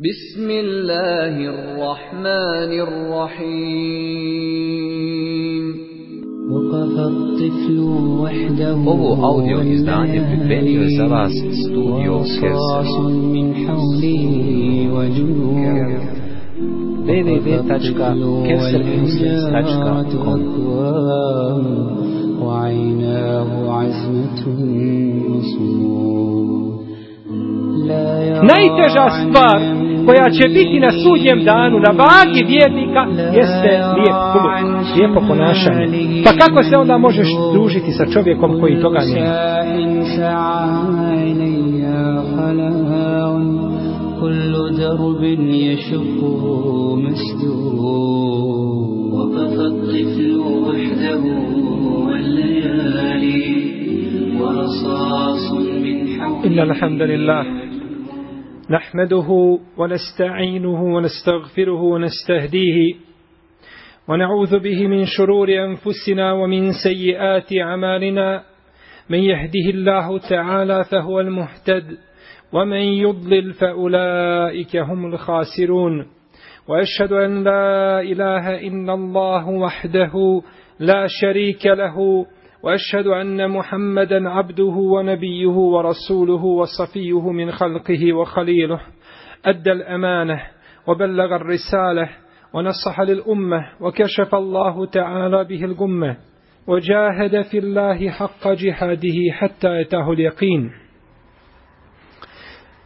بسم الله الرحمن الرحيم. وقف الطفل وحده وقصاص من حوله وجنوب www.kesselinsel.com وعيناه عزمة مصمود Najteža stvar koja će biti na sudnjem danu na vagi vjernika jeste lijep kuluk, lijepo ponašanje. Pa kako se onda možeš družiti sa čovjekom koji toga nema? شاح عيني خلاء كل درب يشقه مسدود وقف الطفل وحده والليالي ورصاص من حوله إن الحمد لله نحمده ونستعينه ونستغفره ونستهديه ونعوذ به من شرور أنفسنا ومن سيئات أعمالنا. من يهده الله تعالى فهو المهتد ومن يضلل فأولئك هم الخاسرون. وأشهد أن لا إله إلا الله وحده لا شريك له وأشهد أن محمدا عبده ونبيه ورسوله وصفيه من خلقه وخليله أدى الأمانة وبلغ الرسالة ونصح للأمة وكشف الله تعالى به الغمة وجاهد في الله حق جهاده حتى أتاه اليقين.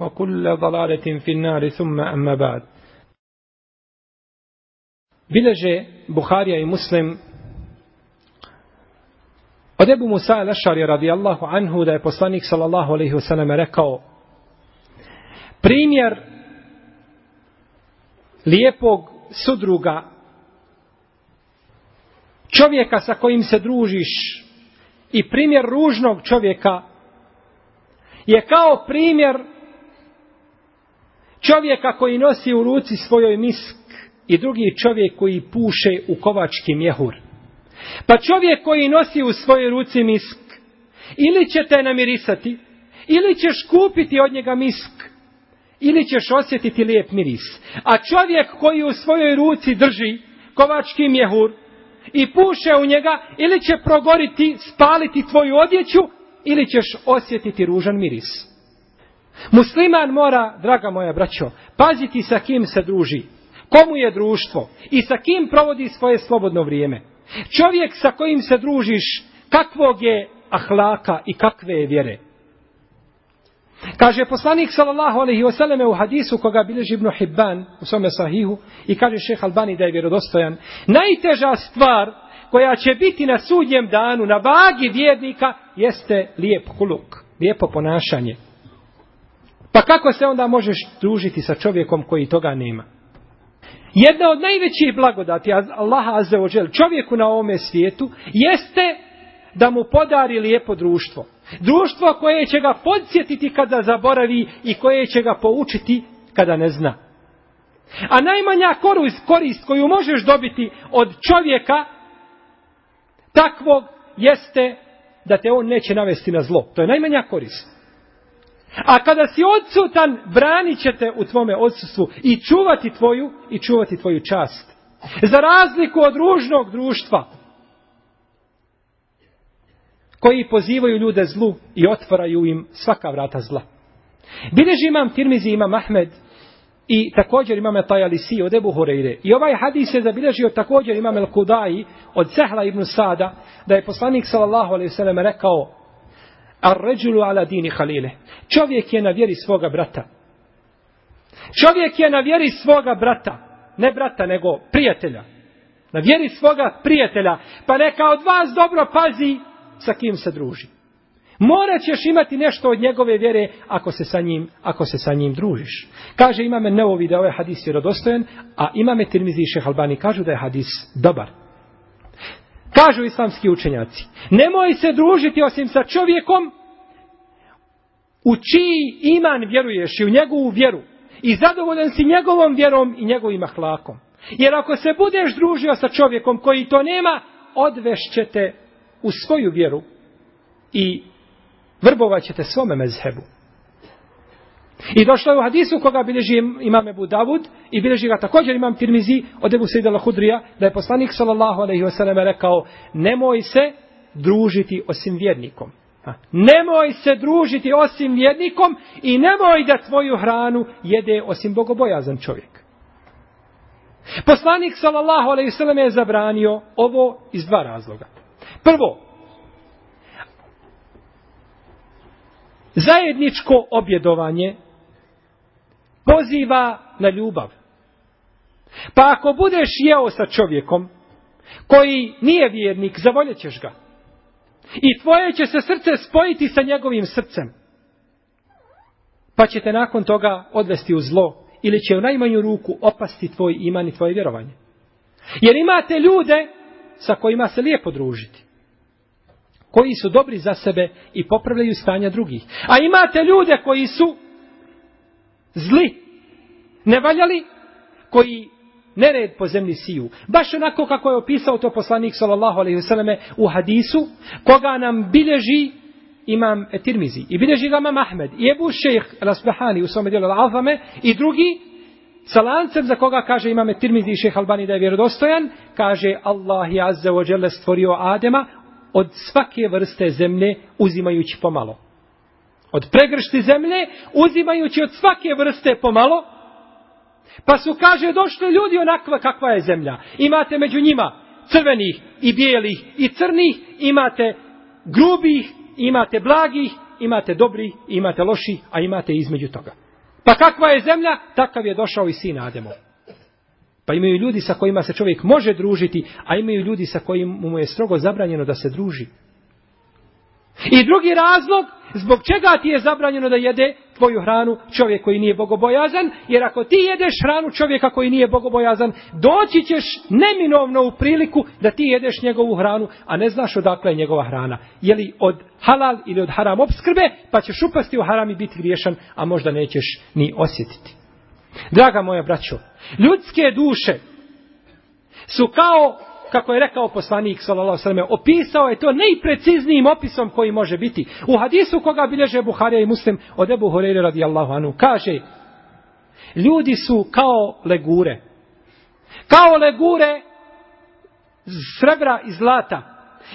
وكل ضلالة في النار ثم أما بعد بلجة بخاري i Muslim od Ebu Musa al-Ašari radijallahu anhu da je poslanik sallallahu alaihi wasallam rekao primjer lijepog sudruga čovjeka sa kojim se družiš i primjer ružnog čovjeka je kao primjer čovjeka koji nosi u ruci svojoj misk i drugi čovjek koji puše u kovački mjehur. Pa čovjek koji nosi u svojoj ruci misk, ili će te namirisati, ili ćeš kupiti od njega misk, ili ćeš osjetiti lijep miris. A čovjek koji u svojoj ruci drži kovački mjehur i puše u njega, ili će progoriti, spaliti tvoju odjeću, ili ćeš osjetiti ružan miris. Musliman mora, draga moja braćo, paziti sa kim se druži, komu je društvo i sa kim provodi svoje slobodno vrijeme. Čovjek sa kojim se družiš, kakvog je ahlaka i kakve je vjere. Kaže poslanik sallallahu alejhi ve selleme u hadisu koga bilježi Ibn Hibban u svome sahihu i kaže šejh Albani da je vjerodostojan, najteža stvar koja će biti na sudnjem danu na vagi vjernika jeste lijep huluk, lijepo ponašanje. Pa kako se onda možeš družiti sa čovjekom koji toga nema? Jedna od najvećih blagodati Allaha Azzeođel čovjeku na ovome svijetu jeste da mu podari lijepo društvo. Društvo koje će ga podsjetiti kada zaboravi i koje će ga poučiti kada ne zna. A najmanja korist, korist koju možeš dobiti od čovjeka takvog jeste da te on neće navesti na zlo. To je najmanja korist. A kada si odsutan, branit će te u tvome odsustvu i čuvati tvoju i čuvati tvoju čast. Za razliku od ružnog društva koji pozivaju ljude zlu i otvaraju im svaka vrata zla. Bileži imam Tirmizi imam Ahmed I također imam taj Alisi od Ebu Horeire. I ovaj hadis je zabilježio također imam El Kudai od Sehla ibn Sada, da je poslanik sallallahu alaihi sallam rekao Ar ređulu ala dini halile. Čovjek je na vjeri svoga brata. Čovjek je na vjeri svoga brata. Ne brata, nego prijatelja. Na vjeri svoga prijatelja. Pa neka od vas dobro pazi sa kim se druži. Morat ćeš imati nešto od njegove vjere ako se sa njim, ako se sa njim družiš. Kaže imame Neovi da ovaj hadis je rodostojen, a imame Tirmizi i Šehalbani kažu da je hadis dobar. Kažu islamski učenjaci, nemoj se družiti osim sa čovjekom u čiji iman vjeruješ i u njegovu vjeru i zadovoljan si njegovom vjerom i njegovim ahlakom. Jer ako se budeš družio sa čovjekom koji to nema, odvešćete u svoju vjeru i vrbovaćete svome mezhebu. I došlo je u hadisu koga bilježi imam Ebu Davud i bilježi ga također imam Tirmizi od Ebu Sejda Lahudrija da je poslanik sallallahu alaihi wasallam rekao nemoj se družiti osim vjernikom. Nemoj se družiti osim vjernikom i nemoj da tvoju hranu jede osim bogobojazan čovjek. Poslanik sallallahu alaihi wasallam je zabranio ovo iz dva razloga. Prvo, zajedničko objedovanje poziva na ljubav. Pa ako budeš jeo sa čovjekom koji nije vjernik, zavoljećeš ga. I tvoje će se srce spojiti sa njegovim srcem. Pa će te nakon toga odvesti u zlo ili će u najmanju ruku opasti tvoj iman i tvoje vjerovanje. Jer imate ljude sa kojima se lijepo družiti koji su dobri za sebe i popravljaju stanja drugih. A imate ljude koji su zli, nevaljali, koji nered po zemlji siju. Baš onako kako je opisao to poslanik sallallahu alaihi vseleme u hadisu, koga nam bilježi imam Tirmizi I bilježi ga imam Ahmed. I Ebu Šejh Rasbehani u svome dijelu Alfame i drugi sa lancem za koga kaže imam Tirmizi i Šejh Albani da je vjerodostojan, kaže Allah je azze ođele stvorio Adema od svake vrste zemlje uzimajući pomalo. Od pregršti zemlje uzimajući od svake vrste pomalo. Pa su, kaže, došli ljudi onakva kakva je zemlja. Imate među njima crvenih i bijelih i crnih, imate grubih, imate blagih, imate dobrih, imate loših, a imate između toga. Pa kakva je zemlja, takav je došao i sin Ademov. Pa imaju ljudi sa kojima se čovjek može družiti, a imaju ljudi sa kojim mu je strogo zabranjeno da se druži. I drugi razlog, zbog čega ti je zabranjeno da jede tvoju hranu čovjek koji nije bogobojazan, jer ako ti jedeš hranu čovjeka koji nije bogobojazan, doći ćeš neminovno u priliku da ti jedeš njegovu hranu, a ne znaš odakle je njegova hrana. Je li od halal ili od haram obskrbe, pa ćeš upasti u haram i biti griješan, a možda nećeš ni osjetiti. Draga moja braćo, ljudske duše su kao, kako je rekao poslanik, sallallahu sallam, opisao je to najpreciznijim opisom koji može biti. U hadisu koga bilježe Buharija i Muslim od Ebu Hurajre radijallahu anhu kaže, ljudi su kao legure. Kao legure srebra i zlata.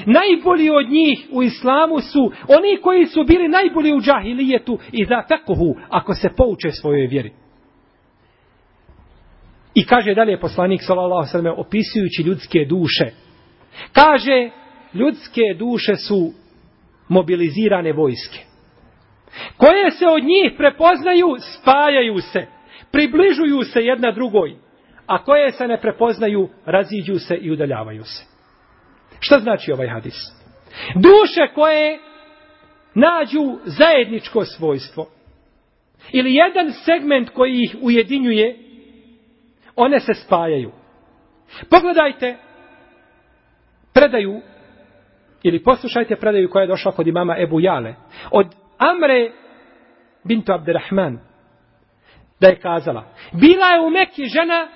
Najbolji od njih u islamu su oni koji su bili najbolji u džahilijetu i za takohu, ako se pouče svojoj vjeri. I kaže dalje poslanik sallallahu alejhi ve opisujući ljudske duše. Kaže ljudske duše su mobilizirane vojske. Koje se od njih prepoznaju, spajaju se, približuju se jedna drugoj, a koje se ne prepoznaju, raziđu se i udaljavaju se. Šta znači ovaj hadis? Duše koje nađu zajedničko svojstvo ili jedan segment koji ih ujedinjuje, one se spajaju. Pogledajte predaju ili poslušajte predaju koja je došla kod imama Ebu Jale. Od Amre bintu Abderrahman da je kazala bila je u Mekki žena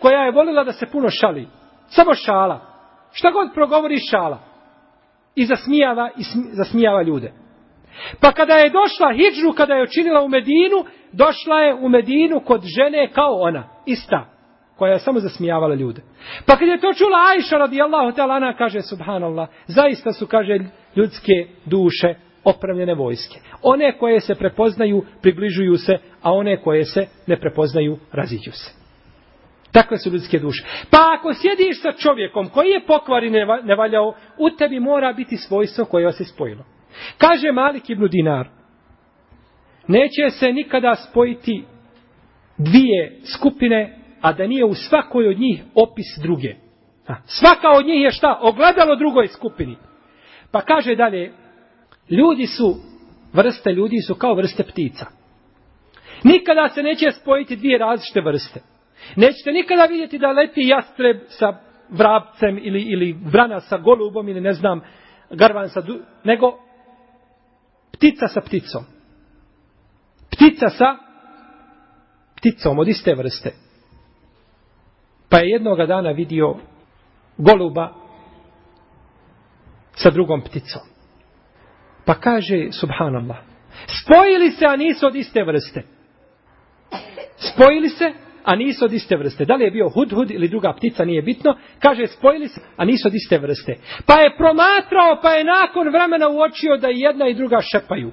koja je volila da se puno šali. Samo šala. Šta god progovori šala. I zasmijava i zasmijava ljude. Pa kada je došla Hidžu, kada je učinila u Medinu došla je u Medinu kod žene kao ona ista koja je samo zasmijavala ljude. Pa kad je to čula Ajša radijallahu ta'ala, ona kaže subhanallah, zaista su, kaže, ljudske duše opremljene vojske. One koje se prepoznaju, približuju se, a one koje se ne prepoznaju, raziđu se. Takve su ljudske duše. Pa ako sjediš sa čovjekom koji je pokvari nevaljao, u tebi mora biti svojstvo koje vas je spojilo. Kaže Malik ibn Dinar, neće se nikada spojiti dvije skupine, a da nije u svakoj od njih opis druge. Svaka od njih je šta? Ogledalo drugoj skupini. Pa kaže dalje, ljudi su, vrste ljudi su kao vrste ptica. Nikada se neće spojiti dvije različite vrste. Nećete nikada vidjeti da leti jastreb sa vrabcem ili, ili vrana sa golubom ili ne znam, garvan sa du... nego ptica sa pticom. Ptica sa pticom od iste vrste. Pa je jednoga dana vidio goluba sa drugom pticom. Pa kaže, subhanallah, spojili se, a nisu od iste vrste. Spojili se, a nisu od iste vrste. Da li je bio hudhud ili druga ptica, nije bitno. Kaže, spojili se, a nisu od iste vrste. Pa je promatrao, pa je nakon vremena uočio da jedna i druga šepaju.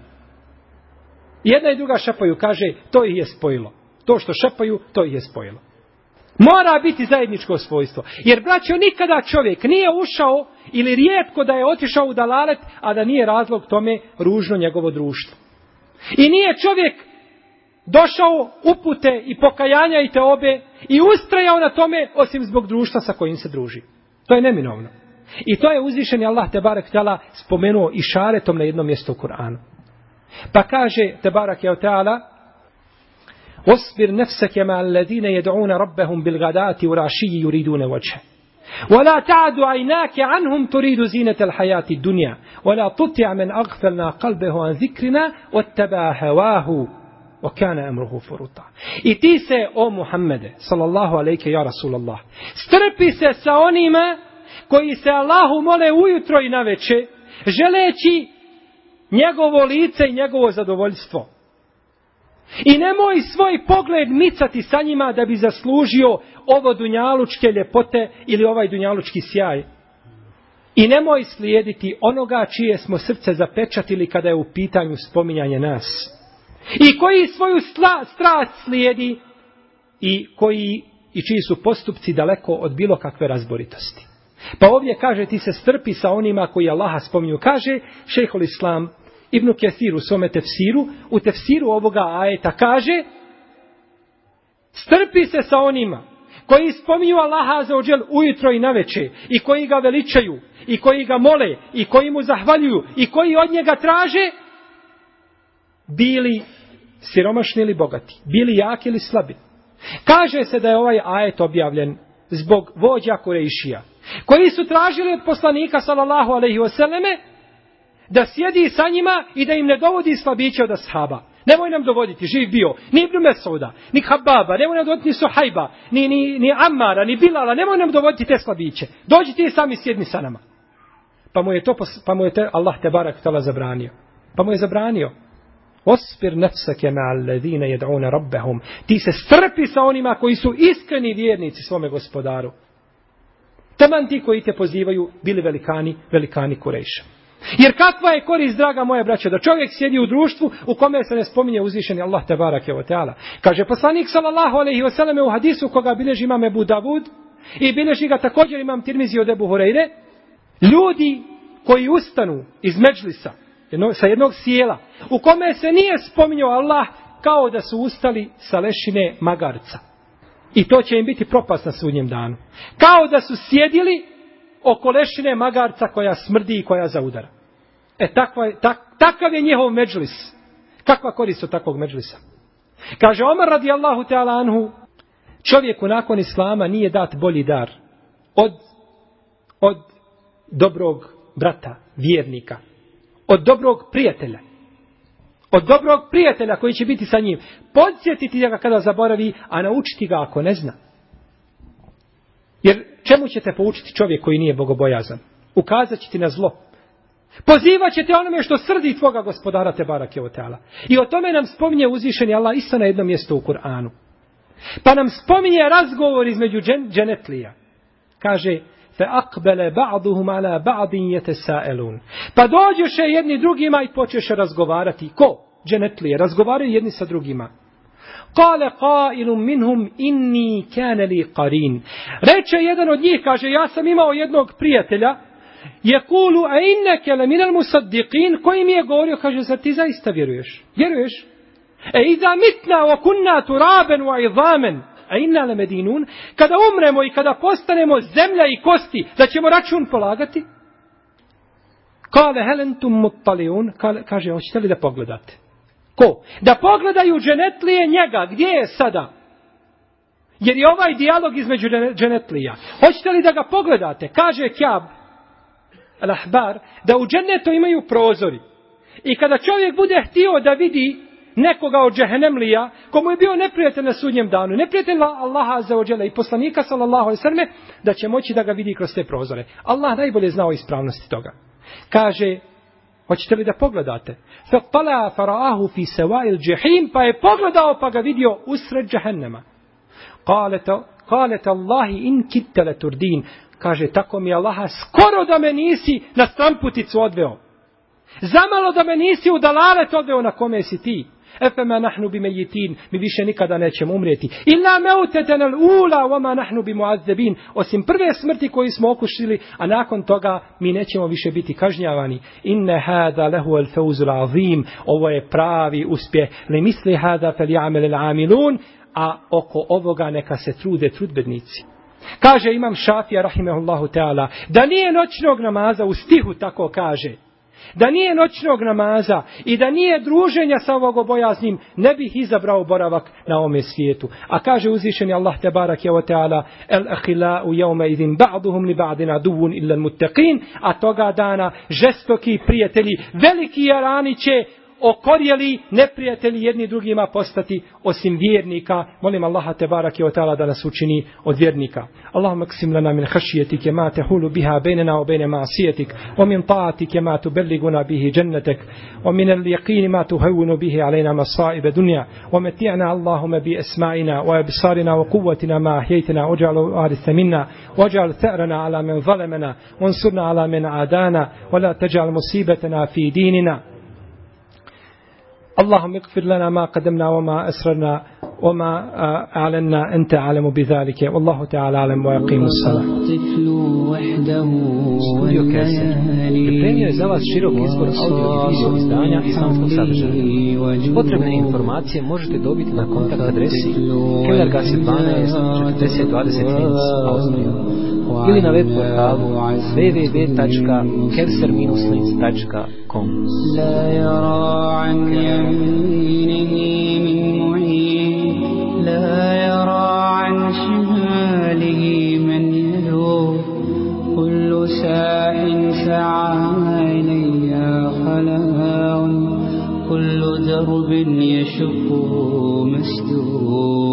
Jedna i druga šepaju, kaže, to ih je spojilo. To što šepaju, to ih je spojilo. Mora biti zajedničko svojstvo. Jer, braćo, nikada čovjek nije ušao ili rijetko da je otišao u dalalet, a da nije razlog tome ružno njegovo društvo. I nije čovjek došao upute i pokajanja i te obe i ustrajao na tome osim zbog društva sa kojim se druži. To je neminovno. I to je uzvišeni Allah te barek tala spomenuo i šaretom na jednom mjestu u Kur'anu. Pa kaže te barek je ta'ala واصبر نفسك مع الذين يدعون ربهم بالغداة والعشي يريدون وجهه. ولا تعد عيناك عنهم تريد زينة الحياة الدنيا. ولا تطع من أغفلنا قلبه عن ذكرنا واتبع هواه. وكان أمره فرطا. I ti se, o Muhammede, sallallahu alejke ja Rasulallah, strpi se sa onima koji se Allahu mole ujutro i naveče, želeći njegovo lice i njegovo zadovoljstvo. I nemoj svoj pogled micati sa njima da bi zaslužio ovo dunjalučke ljepote ili ovaj dunjalučki sjaj. I nemoj slijediti onoga čije smo srce zapečatili kada je u pitanju spominjanje nas. I koji svoju sla, strast slijedi i koji i čiji su postupci daleko od bilo kakve razboritosti. Pa ovdje kaže ti se strpi sa onima koji Allaha spominju. Kaže šehol Islam Ibn Kesir u svome tefsiru, u tefsiru ovoga ajeta kaže strpi se sa onima koji spominju Allaha za ođel ujutro i naveče i koji ga veličaju i koji ga mole i koji mu zahvaljuju i koji od njega traže bili siromašni ili bogati, bili jaki ili slabi. Kaže se da je ovaj ajet objavljen zbog vođa Kurejšija, koji su tražili od poslanika sallallahu alaihi wasallame da sjedi sa njima i da im ne dovodi slabiće od ashaba. Nemoj nam dovoditi, živ bio, ni Ibn Mesuda, ni Hababa, nemoj nam dovoditi ni Sohajba, ni, ni, ni Ammara, ni Bilala, nemoj nam dovoditi te slabiće. Dođi ti sami sjedni sa nama. Pa mu je to, pa mu je te, Allah te barak tala zabranio. Pa mu je zabranio. Ospir nefsake ma alledine jed'une rabbehum. Ti se strpi sa onima koji su iskreni vjernici svome gospodaru. Taman ti koji te pozivaju bili velikani, velikani Kurejša. Jer kakva je korist, draga moja braća, da čovjek sjedi u društvu u kome se ne spominje uzvišeni Allah te barake o teala. Kaže poslanik sallallahu alaihi wasallam u hadisu koga bileži imam Ebu Davud i bileži ga također imam Tirmizi od Ebu Horeire. Ljudi koji ustanu iz međlisa, jedno, sa jednog sjela, u kome se nije spominjao Allah kao da su ustali sa lešine magarca. I to će im biti propast na sudnjem danu. Kao da su sjedili okolešine magarca koja smrdi i koja zaudara. E takva je, tak, takav je njihov međlis. Kakva korist od takvog međlisa? Kaže Omar radijallahu ta'ala anhu, čovjeku nakon islama nije dat bolji dar od, od dobrog brata, vjernika, od dobrog prijatelja. Od dobrog prijatelja koji će biti sa njim. Podsjetiti ga kada zaboravi, a naučiti ga ako ne zna. Jer Čemu ćete poučiti čovjek koji nije bogobojazan? Ukazat ti na zlo. Pozivat ćete onome što srdi tvoga gospodara te barake otala. I o tome nam spominje uzvišeni Allah isto na jednom mjestu u Kur'anu. Pa nam spominje razgovor između džen, dženetlija. Kaže, fe akbele ba'duhum ala ba'din jete sa'elun. Pa dođeše jedni drugima i počeše razgovarati. Ko? Dženetlije. Razgovaraju jedni sa drugima. Kale qailum minhum inni kane li qarin. Reče jedan od njih, kaže, ja sam imao jednog prijatelja, je kulu, a inneke le minal musaddiqin, koji mi je govorio, kaže, zar ti zaista vjeruješ? Vjeruješ? E iza mitna wa kunna turaben wa idhamen, a inna le medinun, kada umremo i kada postanemo zemlja i kosti, da ćemo račun polagati? Kale helentum muttaliun, kaže, hoćete li da pogledate? Ko? Da pogledaju dženetlije njega, gdje je sada? Jer je ovaj dijalog između dženetlija. Hoćete li da ga pogledate? Kaže Kjab, lahbar, da u dženetu imaju prozori. I kada čovjek bude htio da vidi nekoga od džehennemlija, komu je bio neprijatelj na sudnjem danu, neprijatelj Allaha za ođele i poslanika, sallallahu alaihi sallam, da će moći da ga vidi kroz te prozore. Allah najbolje znao ispravnosti toga. Kaže, Hoćete li da pogledate? Fa tala faraahu fi sawa'il jahim pa je pogledao pa ga vidio usred džehennema. Qaleta qaleta Allahi in kitta la turdin. Kaže tako mi Allaha skoro da me nisi na stramputicu odveo. Zamalo da me nisi u dalalet odveo na kome si ti. Efema nahnu bi mejitin, mi više nikada nećemo umrijeti. Illa meuteten al ula, vama nahnu bi muazzebin. Osim prve smrti koju smo okušili, a nakon toga mi nećemo više biti kažnjavani. Inne hada lehu al feuzul azim. Ovo je pravi uspjeh. Le misli hada fel jamel al amilun, a oko ovoga neka se trude trudbednici. Kaže imam Šafija rahimehullahu teala, da nije noćnog namaza u stihu tako kaže, Da nije noćnog namaza i da nije druženja sa ovog obojaznim, ne bih izabrao boravak na ome svijetu. A kaže uzvišeni Allah te barak je o teala, el ahila u jeume idin ba'duhum li ba'dina duvun illa muttaqin, a toga dana žestoki prijatelji, veliki jarani će okorjeli neprijatelji jedni drugima postati osim vjernika. Molim Allaha te barake o ta'ala da nas učini od vjernika. Allahumma ksim lana min hašijetike ma tehulu biha bejnena o bejne masijetik, o min ta'atike ma tubeliguna bihi džennetek o min al yaqini ma tuhevunu bihi alejna masaibe dunja o meti'na Allahume bi esma'ina o abisarina o kuvatina ma ahjejtina ođalu arise minna ođal the'rana ala men zalemena onsurna ala men adana o la teđal musibetena fi dinina اللهم اغفر لنا ما قدمنا وما أسررنا. وما أعلنا أنت أعلم بذلك والله تعالى أعلم ويقيم الصلاة Studio Keser pripremio je za vas širok izbor audio i video izdanja islamskog sadržaja. Potrebne informacije možete dobiti na kontakt adresi Kellergasse 12 4020 Linz, Austrija ili na web portalu www.kelser-linz.com لا يرى عن يمينه باب يشقه مسدود